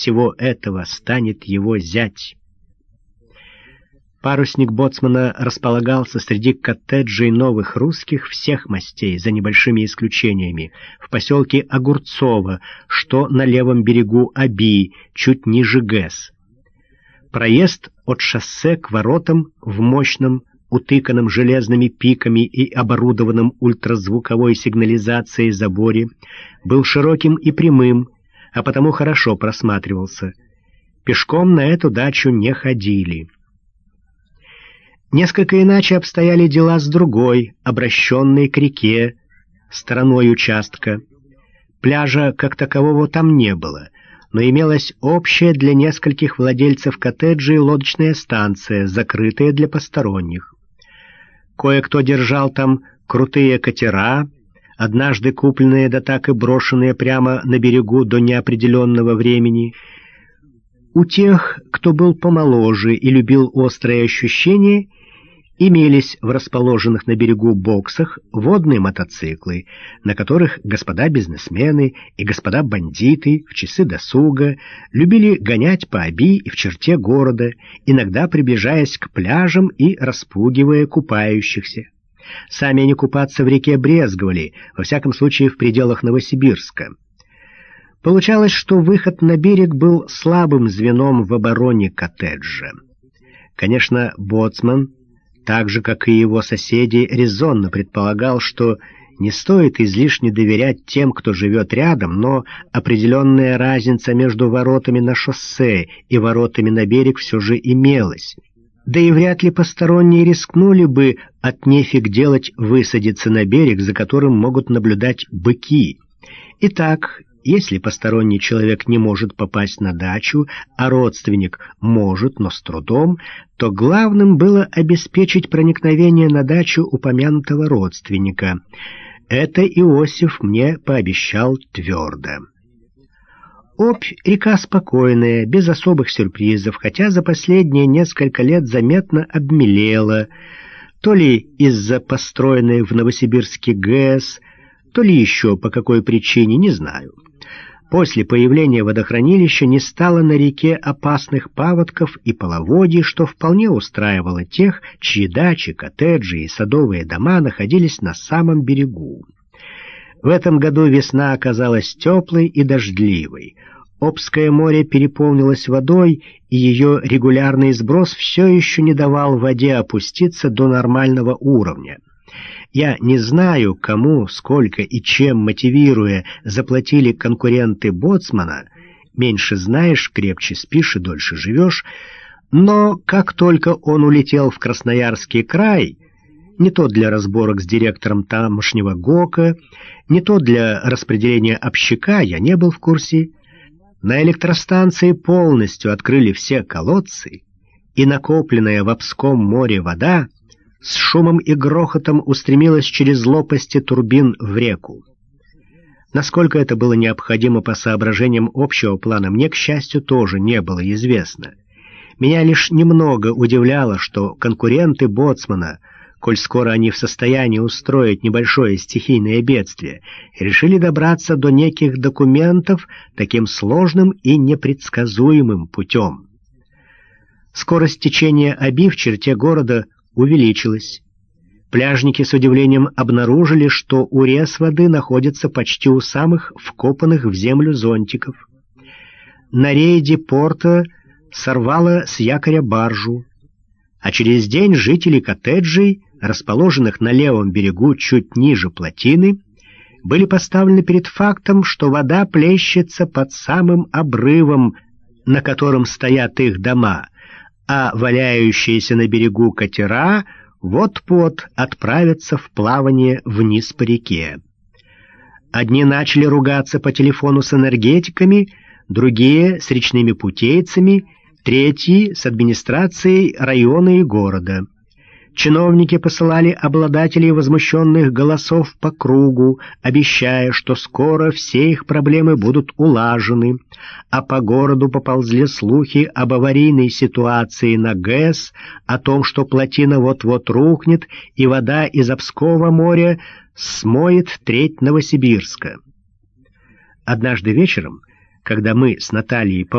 всего этого станет его зять. Парусник боцмана располагался среди коттеджей новых русских всех мастей, за небольшими исключениями, в поселке Огурцово, что на левом берегу Аби, чуть ниже ГЭС. Проезд от шоссе к воротам в мощном, утыканном железными пиками и оборудованном ультразвуковой сигнализацией заборе, был широким и прямым, а потому хорошо просматривался. Пешком на эту дачу не ходили. Несколько иначе обстояли дела с другой, обращенной к реке, стороной участка. Пляжа как такового там не было, но имелась общая для нескольких владельцев коттеджей лодочная станция, закрытая для посторонних. Кое-кто держал там крутые катера, однажды купленные да так и брошенные прямо на берегу до неопределенного времени. У тех, кто был помоложе и любил острые ощущения, имелись в расположенных на берегу боксах водные мотоциклы, на которых господа бизнесмены и господа бандиты в часы досуга любили гонять по оби и в черте города, иногда приближаясь к пляжам и распугивая купающихся. Сами они купаться в реке брезговали, во всяком случае в пределах Новосибирска. Получалось, что выход на берег был слабым звеном в обороне коттеджа. Конечно, боцман так же, как и его соседи, резонно предполагал, что не стоит излишне доверять тем, кто живет рядом, но определенная разница между воротами на шоссе и воротами на берег все же имелась. Да и вряд ли посторонние рискнули бы от нефиг делать высадиться на берег, за которым могут наблюдать быки. Итак, если посторонний человек не может попасть на дачу, а родственник может, но с трудом, то главным было обеспечить проникновение на дачу упомянутого родственника. Это Иосиф мне пообещал твердо. Обь — река спокойная, без особых сюрпризов, хотя за последние несколько лет заметно обмелела, то ли из-за построенной в Новосибирске ГЭС, то ли еще по какой причине, не знаю. После появления водохранилища не стало на реке опасных паводков и половодий, что вполне устраивало тех, чьи дачи, коттеджи и садовые дома находились на самом берегу. В этом году весна оказалась теплой и дождливой. Обское море переполнилось водой, и ее регулярный сброс все еще не давал воде опуститься до нормального уровня. Я не знаю, кому, сколько и чем мотивируя заплатили конкуренты Боцмана, меньше знаешь, крепче спишь и дольше живешь, но как только он улетел в Красноярский край, не то для разборок с директором тамошнего ГОКа, не то для распределения общака, я не был в курсе, на электростанции полностью открыли все колодцы, и накопленная в Обском море вода с шумом и грохотом устремилась через лопасти турбин в реку. Насколько это было необходимо по соображениям общего плана, мне, к счастью, тоже не было известно. Меня лишь немного удивляло, что конкуренты Боцмана, коль скоро они в состоянии устроить небольшое стихийное бедствие, решили добраться до неких документов таким сложным и непредсказуемым путем. Скорость течения Аби в черте города увеличилась. Пляжники с удивлением обнаружили, что урез воды находится почти у самых вкопанных в землю зонтиков. На рейде порта сорвало с якоря баржу, а через день жители коттеджей, расположенных на левом берегу чуть ниже плотины, были поставлены перед фактом, что вода плещется под самым обрывом, на котором стоят их дома — а валяющиеся на берегу катера вот-вот отправятся в плавание вниз по реке. Одни начали ругаться по телефону с энергетиками, другие — с речными путейцами, третьи — с администрацией района и города — Чиновники посылали обладателей возмущенных голосов по кругу, обещая, что скоро все их проблемы будут улажены, а по городу поползли слухи об аварийной ситуации на ГЭС, о том, что плотина вот-вот рухнет, и вода из Обского моря смоет треть Новосибирска. Однажды вечером, когда мы с Натальей по